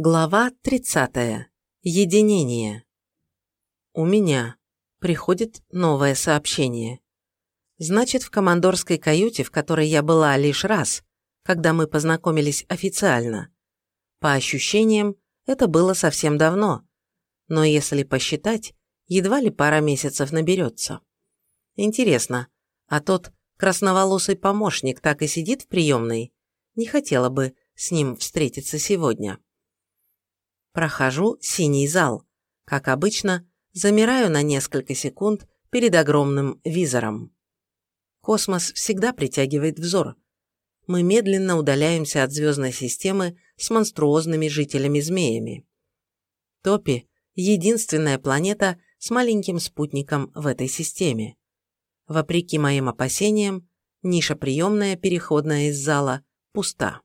Глава 30. Единение. У меня приходит новое сообщение. Значит, в командорской каюте, в которой я была лишь раз, когда мы познакомились официально. По ощущениям, это было совсем давно, но если посчитать, едва ли пара месяцев наберется. Интересно, а тот красноволосый помощник так и сидит в приемной? Не хотела бы с ним встретиться сегодня. Прохожу синий зал. Как обычно, замираю на несколько секунд перед огромным визором. Космос всегда притягивает взор. Мы медленно удаляемся от звездной системы с монструозными жителями-змеями. Топи – единственная планета с маленьким спутником в этой системе. Вопреки моим опасениям, ниша приемная, переходная из зала, пуста.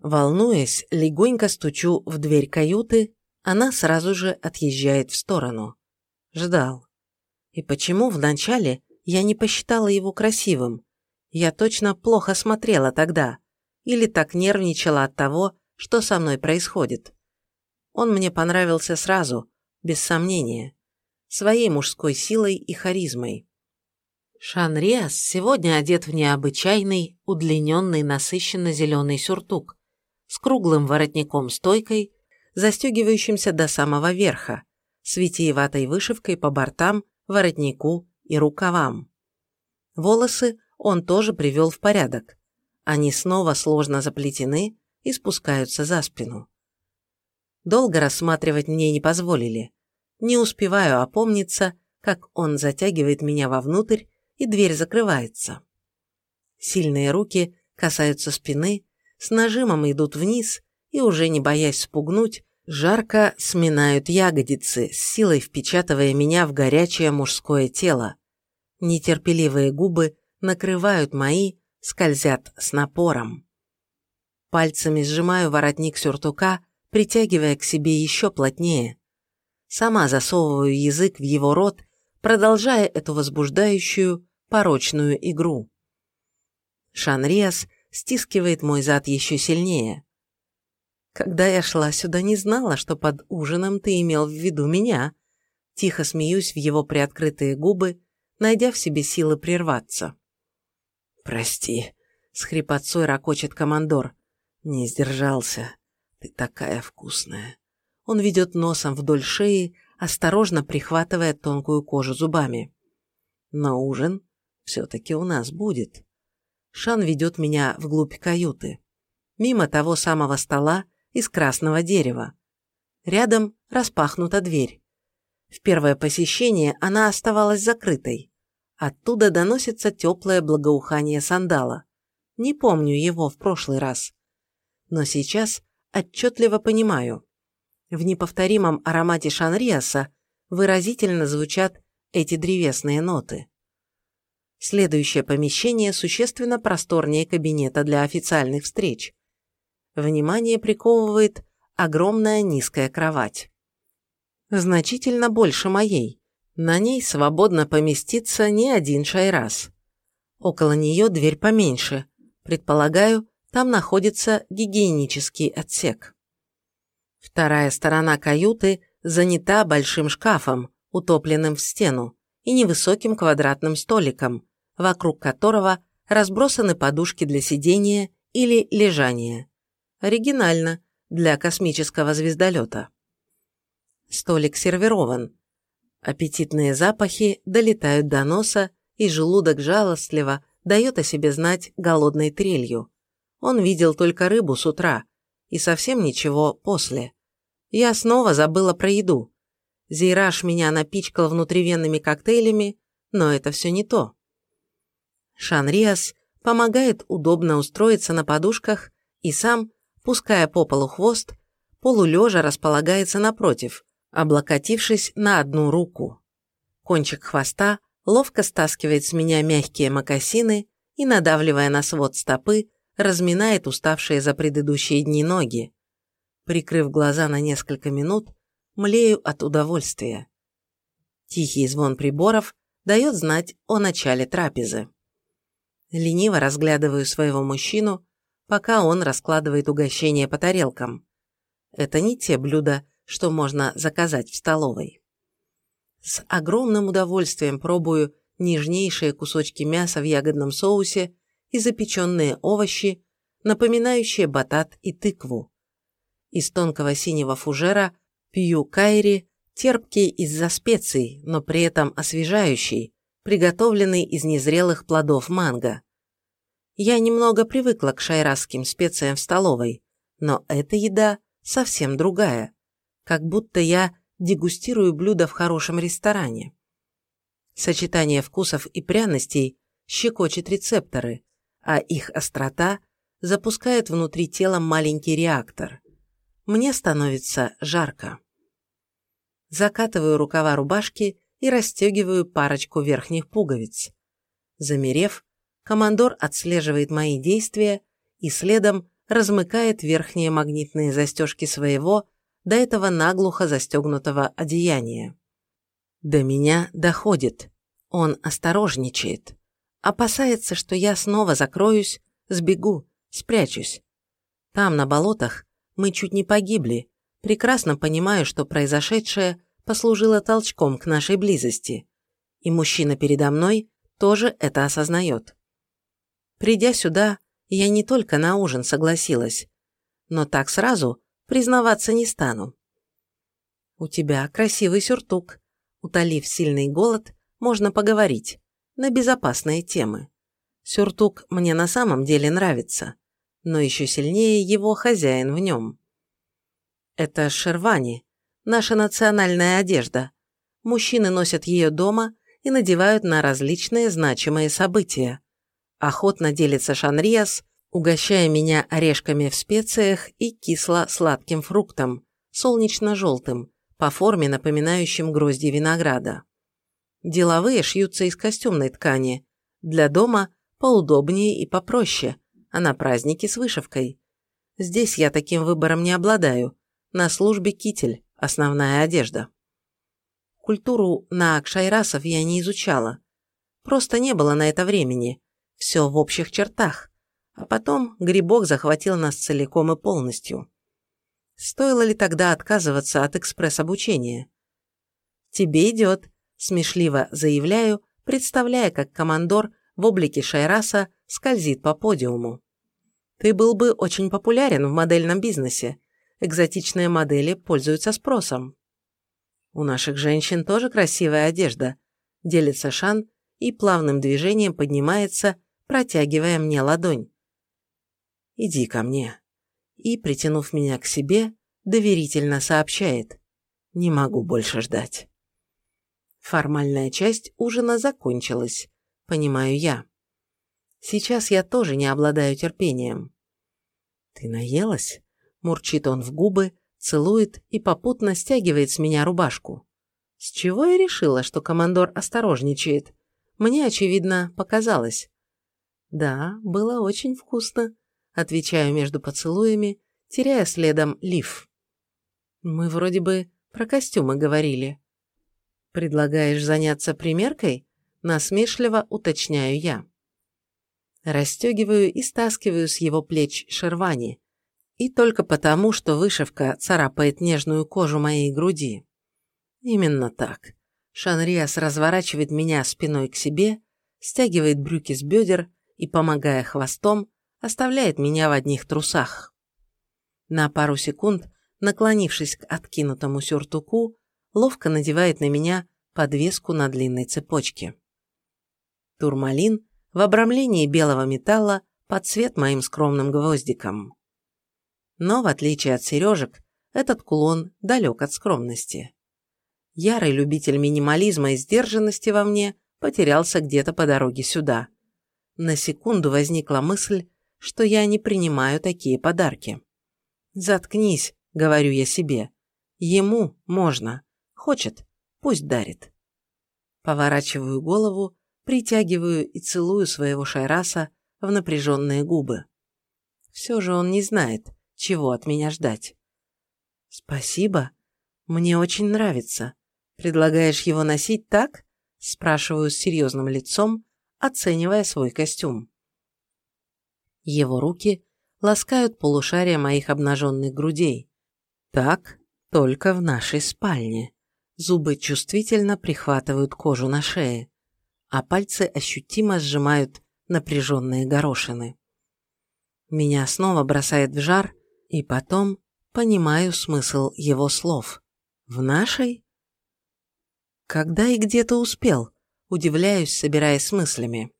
Волнуясь, легонько стучу в дверь каюты, она сразу же отъезжает в сторону. Ждал. И почему вначале я не посчитала его красивым? Я точно плохо смотрела тогда. Или так нервничала от того, что со мной происходит. Он мне понравился сразу, без сомнения. Своей мужской силой и харизмой. Шанриас сегодня одет в необычайный, удлиненный, насыщенно зеленый сюртук, с круглым воротником-стойкой, застегивающимся до самого верха, с витиеватой вышивкой по бортам, воротнику и рукавам. Волосы он тоже привел в порядок. Они снова сложно заплетены и спускаются за спину. Долго рассматривать мне не позволили. Не успеваю опомниться, как он затягивает меня вовнутрь, и дверь закрывается. Сильные руки касаются спины, с нажимом идут вниз и, уже не боясь спугнуть, жарко сминают ягодицы, с силой впечатывая меня в горячее мужское тело. Нетерпеливые губы накрывают мои, скользят с напором. Пальцами сжимаю воротник сюртука, притягивая к себе еще плотнее. Сама засовываю язык в его рот, продолжая эту возбуждающую, порочную игру. Шанриас стискивает мой зад еще сильнее. Когда я шла сюда, не знала, что под ужином ты имел в виду меня. Тихо смеюсь в его приоткрытые губы, найдя в себе силы прерваться. «Прости», — с хрипотцой ракочет командор. «Не сдержался. Ты такая вкусная». Он ведет носом вдоль шеи, осторожно прихватывая тонкую кожу зубами. «Но ужин все-таки у нас будет». Шан ведет меня вглубь каюты. Мимо того самого стола из красного дерева. Рядом распахнута дверь. В первое посещение она оставалась закрытой. Оттуда доносится теплое благоухание сандала. Не помню его в прошлый раз. Но сейчас отчетливо понимаю. В неповторимом аромате шанриаса выразительно звучат эти древесные ноты. Следующее помещение существенно просторнее кабинета для официальных встреч. Внимание приковывает огромная низкая кровать. Значительно больше моей. На ней свободно поместится не один шайрас. Около нее дверь поменьше. Предполагаю, там находится гигиенический отсек. Вторая сторона каюты занята большим шкафом, утопленным в стену, и невысоким квадратным столиком, вокруг которого разбросаны подушки для сидения или лежания. Оригинально для космического звездолета. Столик сервирован. Аппетитные запахи долетают до носа, и желудок жалостливо дает о себе знать голодной трелью. Он видел только рыбу с утра и совсем ничего после. Я снова забыла про еду. Зейраж меня напичкал внутривенными коктейлями, но это все не то. Шанриас помогает удобно устроиться на подушках и сам, пуская по полу хвост, полулежа располагается напротив, облокотившись на одну руку. Кончик хвоста ловко стаскивает с меня мягкие мокасины и, надавливая на свод стопы, разминает уставшие за предыдущие дни ноги. Прикрыв глаза на несколько минут, млею от удовольствия. Тихий звон приборов дает знать о начале трапезы. Лениво разглядываю своего мужчину, пока он раскладывает угощение по тарелкам. Это не те блюда, что можно заказать в столовой. С огромным удовольствием пробую нежнейшие кусочки мяса в ягодном соусе и запеченные овощи, напоминающие батат и тыкву. Из тонкого синего фужера пью кайри, терпкий из-за специй, но при этом освежающий, приготовленный из незрелых плодов манго. Я немного привыкла к шайрасским специям в столовой, но эта еда совсем другая, как будто я дегустирую блюдо в хорошем ресторане. Сочетание вкусов и пряностей щекочет рецепторы, а их острота запускает внутри тела маленький реактор. Мне становится жарко. Закатываю рукава рубашки и расстегиваю парочку верхних пуговиц. Замерев, командор отслеживает мои действия и следом размыкает верхние магнитные застежки своего, до этого наглухо застегнутого одеяния. До меня доходит. Он осторожничает. Опасается, что я снова закроюсь, сбегу, спрячусь. Там, на болотах, мы чуть не погибли, прекрасно понимаю, что произошедшее послужило толчком к нашей близости. И мужчина передо мной тоже это осознает. Придя сюда, я не только на ужин согласилась, но так сразу признаваться не стану. «У тебя красивый сюртук», утолив сильный голод, можно поговорить на безопасные темы. Сюртук мне на самом деле нравится, но еще сильнее его хозяин в нем. Это шервани, наша национальная одежда. Мужчины носят ее дома и надевают на различные значимые события. Охотно делится Шанриас, угощая меня орешками в специях и кисло-сладким фруктом, солнечно-желтым, по форме напоминающим грозди винограда. Деловые шьются из костюмной ткани, для дома поудобнее и попроще, а на праздники с вышивкой. Здесь я таким выбором не обладаю, на службе китель, основная одежда. Культуру на Акшайрасов я не изучала. Просто не было на это времени. Все в общих чертах. А потом грибок захватил нас целиком и полностью. Стоило ли тогда отказываться от экспресс-обучения? «Тебе идет», – смешливо заявляю, представляя, как командор в облике Шайраса скользит по подиуму. «Ты был бы очень популярен в модельном бизнесе. Экзотичные модели пользуются спросом». «У наших женщин тоже красивая одежда», – делится Шан и плавным движением поднимается, протягивая мне ладонь. «Иди ко мне» и, притянув меня к себе, доверительно сообщает «Не могу больше ждать». Формальная часть ужина закончилась, понимаю я. Сейчас я тоже не обладаю терпением. «Ты наелась?» – мурчит он в губы, целует и попутно стягивает с меня рубашку. С чего я решила, что командор осторожничает? Мне, очевидно, показалось. Да, было очень вкусно. Отвечаю между поцелуями, теряя следом лиф. Мы вроде бы про костюмы говорили. Предлагаешь заняться примеркой? Насмешливо уточняю я. Расстегиваю и стаскиваю с его плеч шервани. И только потому, что вышивка царапает нежную кожу моей груди. Именно так. Шанриас разворачивает меня спиной к себе, стягивает брюки с бедер и, помогая хвостом, оставляет меня в одних трусах. На пару секунд, наклонившись к откинутому сюртуку, ловко надевает на меня подвеску на длинной цепочке. Турмалин в обрамлении белого металла под цвет моим скромным гвоздиком. Но, в отличие от сережек, этот кулон далек от скромности. Ярый любитель минимализма и сдержанности во мне потерялся где-то по дороге сюда. На секунду возникла мысль, что я не принимаю такие подарки. «Заткнись», — говорю я себе. «Ему можно. Хочет, пусть дарит». Поворачиваю голову, притягиваю и целую своего Шайраса в напряженные губы. Все же он не знает, чего от меня ждать. «Спасибо. Мне очень нравится. Предлагаешь его носить так?» Спрашиваю с серьезным лицом, оценивая свой костюм. Его руки ласкают полушария моих обнаженных грудей. Так, только в нашей спальне. Зубы чувствительно прихватывают кожу на шее, а пальцы ощутимо сжимают напряженные горошины. Меня снова бросает в жар, и потом понимаю смысл его слов. В нашей? Когда и где то успел? Удивляюсь, собираясь с мыслями.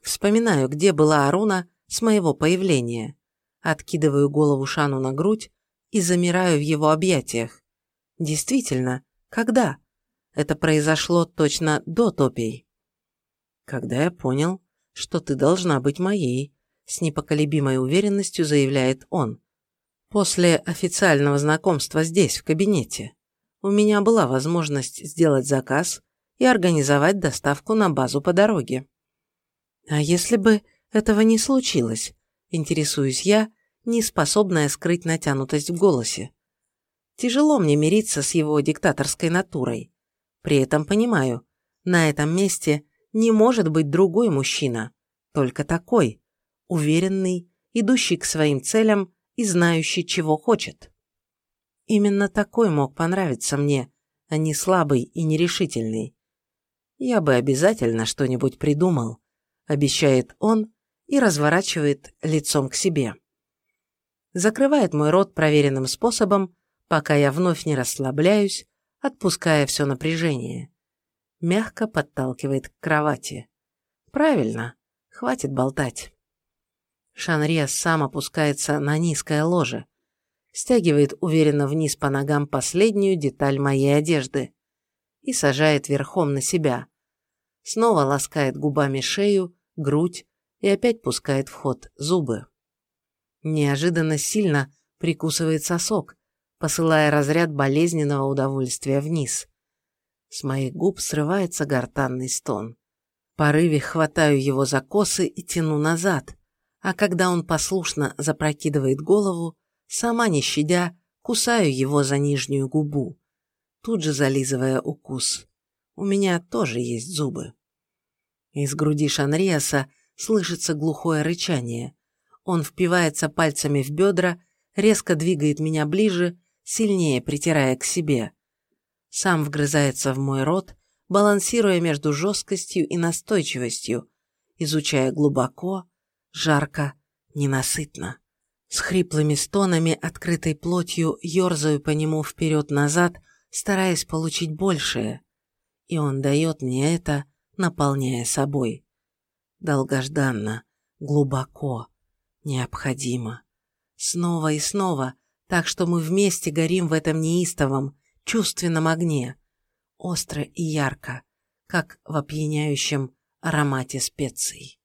Вспоминаю, где была Аруна с моего появления. Откидываю голову Шану на грудь и замираю в его объятиях. Действительно, когда? Это произошло точно до топей. Когда я понял, что ты должна быть моей, с непоколебимой уверенностью заявляет он. После официального знакомства здесь, в кабинете, у меня была возможность сделать заказ и организовать доставку на базу по дороге. А если бы этого не случилось, интересуюсь я, не способная скрыть натянутость в голосе. Тяжело мне мириться с его диктаторской натурой. При этом понимаю, на этом месте не может быть другой мужчина, только такой, уверенный, идущий к своим целям и знающий, чего хочет. Именно такой мог понравиться мне, а не слабый и нерешительный. Я бы обязательно что-нибудь придумал, обещает он и разворачивает лицом к себе. Закрывает мой рот проверенным способом, пока я вновь не расслабляюсь, отпуская все напряжение. Мягко подталкивает к кровати. Правильно, хватит болтать. Шанриас сам опускается на низкое ложе, стягивает уверенно вниз по ногам последнюю деталь моей одежды и сажает верхом на себя. Снова ласкает губами шею, грудь и опять пускает в ход зубы. Неожиданно сильно прикусывает сосок, посылая разряд болезненного удовольствия вниз. С моих губ срывается гортанный стон. В порыве хватаю его за косы и тяну назад, а когда он послушно запрокидывает голову, сама не щадя, кусаю его за нижнюю губу, тут же зализывая укус. У меня тоже есть зубы. Из груди Шанриаса слышится глухое рычание. Он впивается пальцами в бедра, резко двигает меня ближе, сильнее притирая к себе. Сам вгрызается в мой рот, балансируя между жесткостью и настойчивостью, изучая глубоко, жарко, ненасытно. С хриплыми стонами, открытой плотью, ерзаю по нему вперед-назад, стараясь получить большее. И он дает мне это, наполняя собой. Долгожданно, глубоко, необходимо. Снова и снова, так что мы вместе горим в этом неистовом, чувственном огне. Остро и ярко, как в опьяняющем аромате специй.